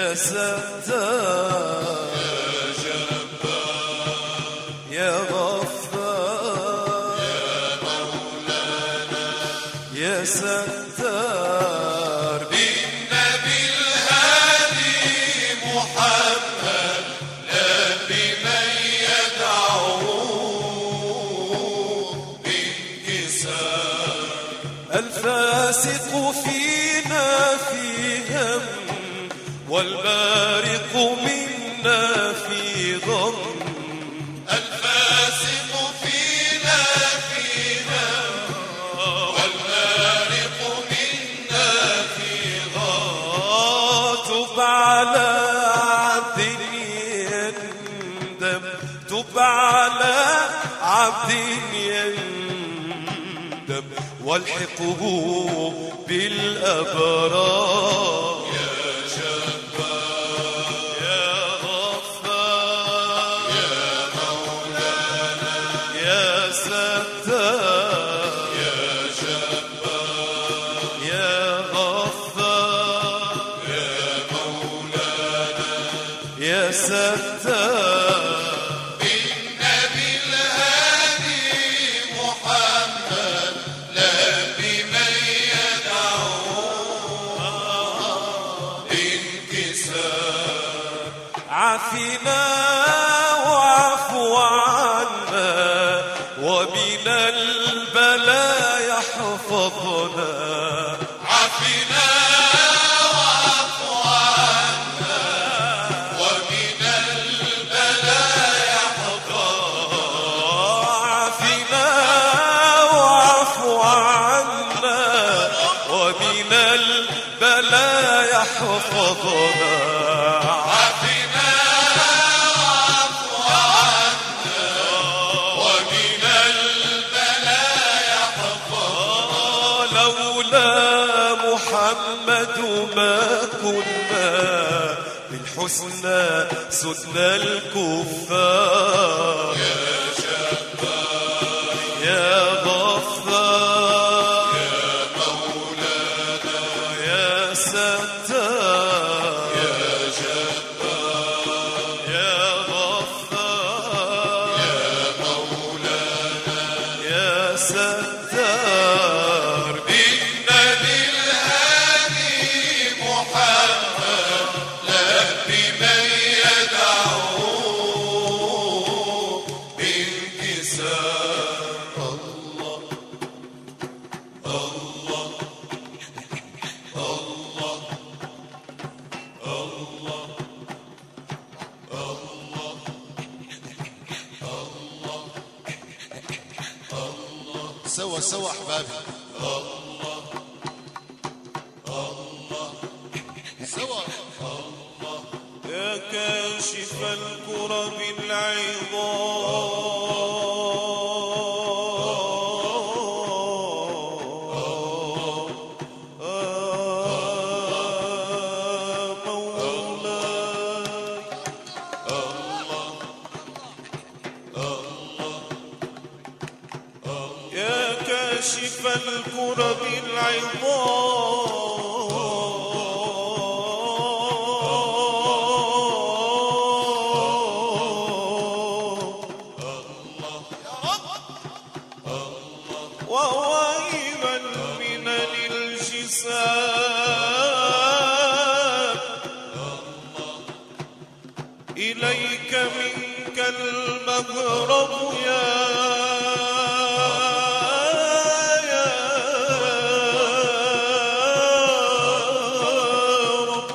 يا ستار يا جبار يا غفار يا مولانا يا ستار بالنبي الهادي محمد نبي من يدعوه بانكسار الفاسق فينا في هم والبارق منا في غم الفاسق فينا في هم والبارق منا في غم تب على عبد يندم. تب على عبد يندم. والحقه بالأبرار. يا جبار ستار يا جبار يا غفار يا مولانا يا ستار بالنبي الهادي محمد نبي من يدعوه انكسار كنا بالحسنى سدنا الكفار. يا مولانا يا ستار. الله الله الله الله سوا سوا أحبابي. سوا. يا كاشف الكرب العظام يا كاشف الكرب العظام. من إليك منك المغرب يا يا رب.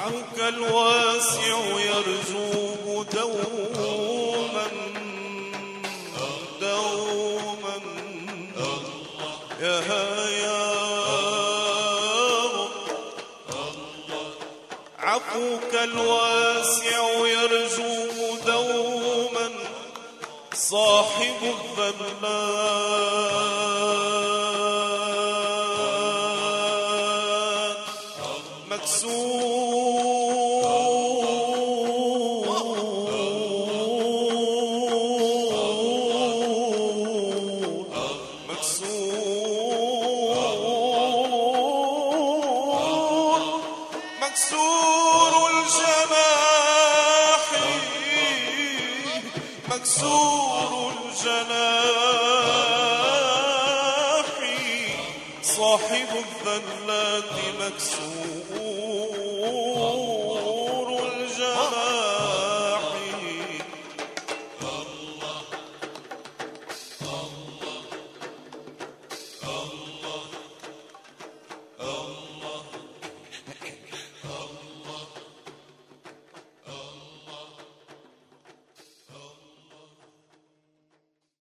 عفوك الواسع يرجو دوما دوما يا يا عفوك الواسع يرجو دوما صاحب الذلات مكسور مكسور الجناح مكسور الجناح. صاحب الذلات مكسور.